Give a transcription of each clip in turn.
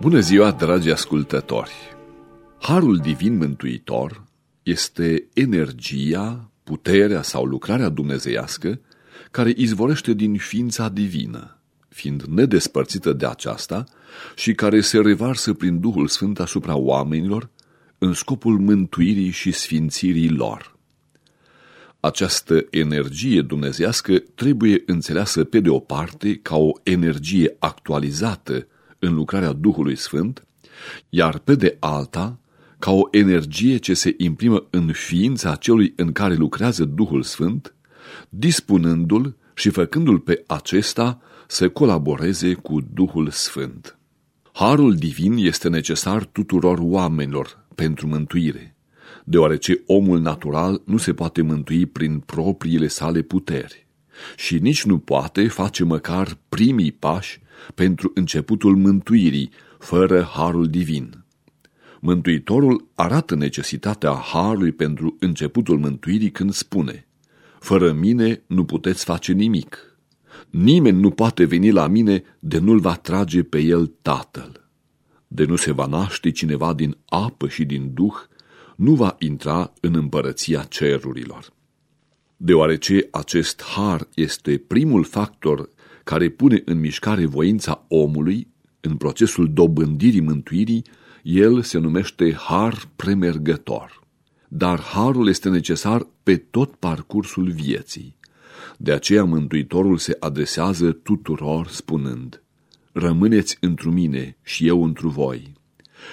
Bună ziua, dragi ascultători! Harul divin mântuitor este energia, puterea sau lucrarea dumnezeiască care izvorește din ființa divină, fiind nedespărțită de aceasta și care se revarsă prin Duhul Sfânt asupra oamenilor în scopul mântuirii și sfințirii lor. Această energie dumnezească trebuie înțeleasă pe de o parte ca o energie actualizată în lucrarea Duhului Sfânt, iar pe de alta ca o energie ce se imprimă în ființa celui în care lucrează Duhul Sfânt, dispunându-l și făcându-l pe acesta să colaboreze cu Duhul Sfânt. Harul divin este necesar tuturor oamenilor pentru mântuire, deoarece omul natural nu se poate mântui prin propriile sale puteri și nici nu poate face măcar primii pași pentru începutul mântuirii, fără harul divin. Mântuitorul arată necesitatea harului pentru începutul mântuirii când spune Fără mine nu puteți face nimic. Nimeni nu poate veni la mine de nu-l va trage pe el tatăl. De nu se va naște cineva din apă și din duh, nu va intra în împărăția cerurilor. Deoarece acest har este primul factor care pune în mișcare voința omului în procesul dobândirii mântuirii, el se numește har premergător. Dar harul este necesar pe tot parcursul vieții. De aceea Mântuitorul se adresează tuturor spunând, Rămâneți întru mine și eu întru voi.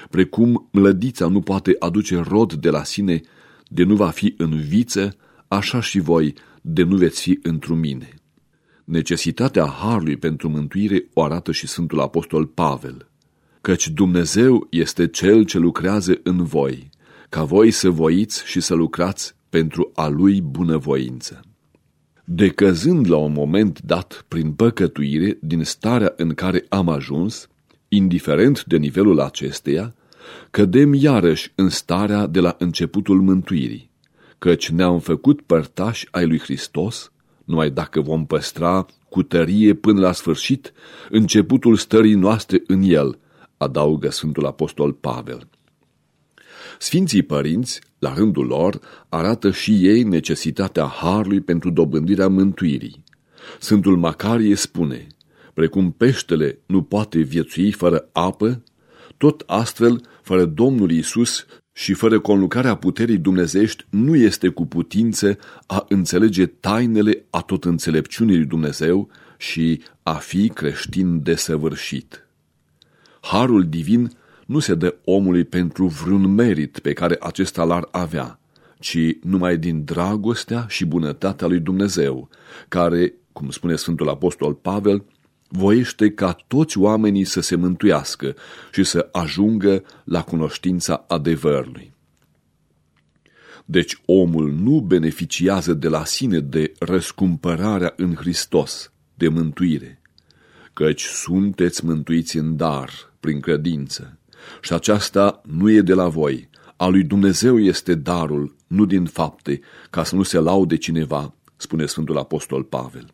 Precum mlădița nu poate aduce rod de la sine de nu va fi în viță, așa și voi de nu veți fi întru mine. Necesitatea harului pentru mântuire o arată și Sfântul Apostol Pavel, căci Dumnezeu este Cel ce lucrează în voi, ca voi să voiți și să lucrați pentru a Lui bunăvoință. Decăzând la un moment dat prin păcătuire din starea în care am ajuns, indiferent de nivelul acesteia, cădem iarăși în starea de la începutul mântuirii, căci ne-am făcut părtași ai lui Hristos numai dacă vom păstra cu tărie până la sfârșit începutul stării noastre în el, adaugă Sfântul Apostol Pavel. Sfinții părinți, la rândul lor, arată și ei necesitatea harului pentru dobândirea mântuirii. Sfântul Macarie spune, precum peștele nu poate viețui fără apă, tot astfel, fără Domnul Isus și fără conlucarea puterii dumnezești nu este cu putință a înțelege tainele a tot înțelepciunii lui Dumnezeu și a fi creștin desăvârșit. Harul divin nu se dă omului pentru vreun merit pe care acesta l-ar avea, ci numai din dragostea și bunătatea lui Dumnezeu, care, cum spune Sfântul Apostol Pavel, voiește ca toți oamenii să se mântuiască și să ajungă la cunoștința adevărului. Deci omul nu beneficiază de la sine de răscumpărarea în Hristos, de mântuire, căci sunteți mântuiți în dar, prin credință, și aceasta nu e de la voi, a lui Dumnezeu este darul, nu din fapte, ca să nu se laude cineva, spune Sfântul Apostol Pavel.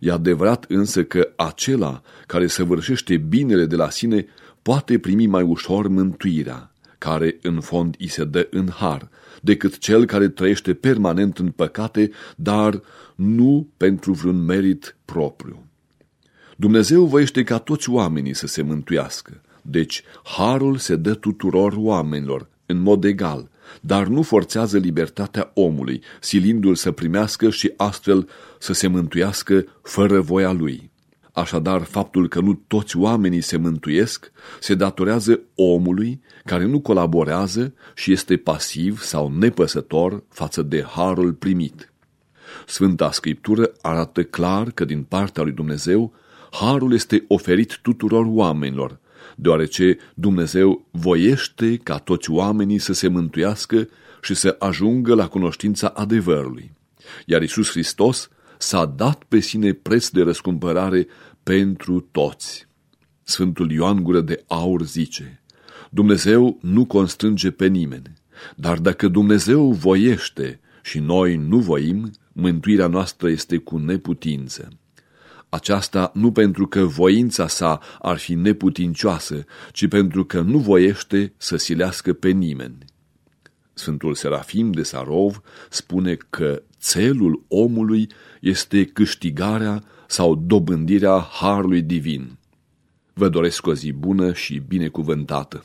E adevărat însă că acela care săvârșește binele de la sine poate primi mai ușor mântuirea, care în fond îi se dă în har, decât cel care trăiește permanent în păcate, dar nu pentru vreun merit propriu. Dumnezeu voiește ca toți oamenii să se mântuiască, deci harul se dă tuturor oamenilor, în mod egal, dar nu forțează libertatea omului, silindu-l să primească și astfel să se mântuiască fără voia lui. Așadar, faptul că nu toți oamenii se mântuiesc se datorează omului care nu colaborează și este pasiv sau nepăsător față de harul primit. Sfânta Scriptură arată clar că din partea lui Dumnezeu harul este oferit tuturor oamenilor, deoarece Dumnezeu voiește ca toți oamenii să se mântuiască și să ajungă la cunoștința adevărului. Iar Isus Hristos s-a dat pe sine preț de răscumpărare pentru toți. Sfântul Ioan Gură de Aur zice, Dumnezeu nu constrânge pe nimeni, dar dacă Dumnezeu voiește și noi nu voim, mântuirea noastră este cu neputință. Aceasta nu pentru că voința sa ar fi neputincioasă, ci pentru că nu voiește să silească pe nimeni. Sfântul Serafim de Sarov spune că țelul omului este câștigarea sau dobândirea harului divin. Vă doresc o zi bună și binecuvântată!